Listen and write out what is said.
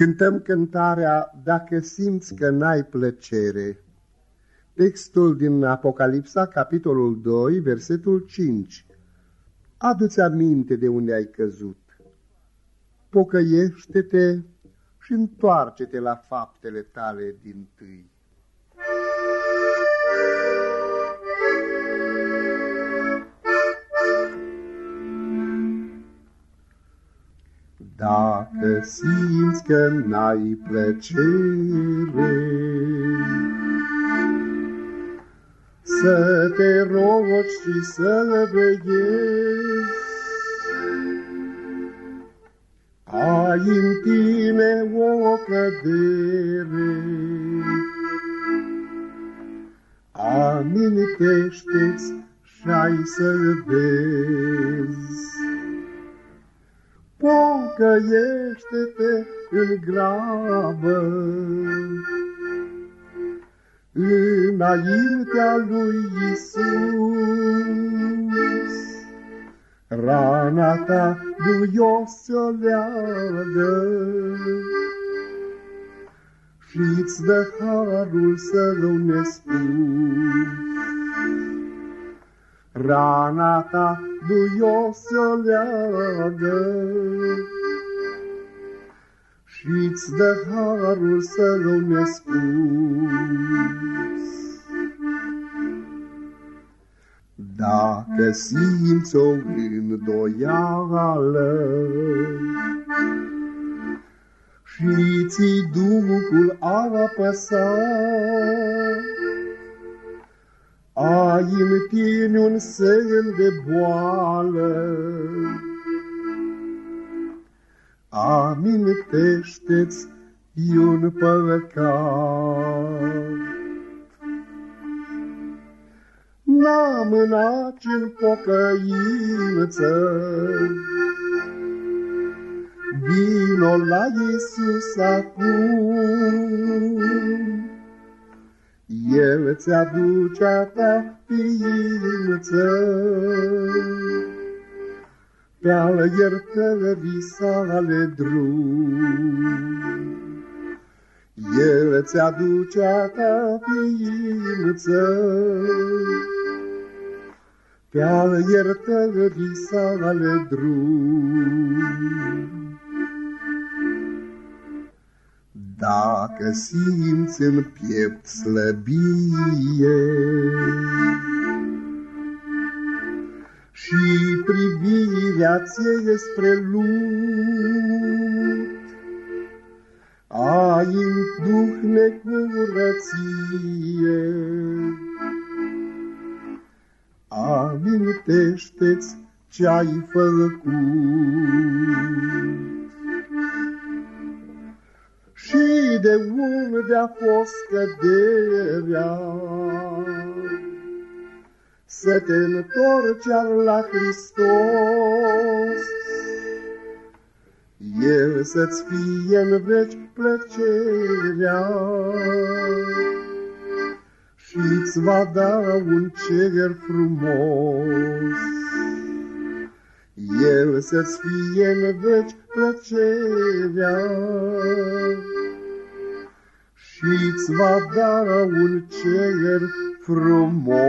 Cântăm cântarea Dacă simți că n-ai plăcere. Textul din Apocalipsa, capitolul 2, versetul 5. Adu-ți aminte de unde ai căzut. Pocăiește-te și întoarce-te la faptele tale din tâi. Dacă simți că n-ai plăcere, Să te rogi și să veghezi, Ai în tine o cădere, Amintește-ți și-ai să vezi. Pocăiește-te în grabă, înaintea lui Isus. Rana ta duios o leagă și-ți dă harul să nespus. Rana ta duios o leagă Și-ți dă harul să nespus. Dacă simți o îndoială Și ți Duhul apăsat, ai în tine un semn de boală. Amintește-ți un păcat. N-am în în pocăință, Vino la Iisus acum, el ți-aduce a ta ființă, Pe-al iertării sale drum. El ți-aduce a ta ființă, Pe-al iertării sale drum. Dacă simți în piept slăbie Și privirea ție spre lut, Ai în duh necurăție, Amintește-ți ce-ai făcut. De unde a fost căderea. Să te întorci la Hristos, El să-ți fie în veci plăcerea și-ți va da un cer frumos. El să-ți fie în veci plăcerea și-ți va da un cer frumos.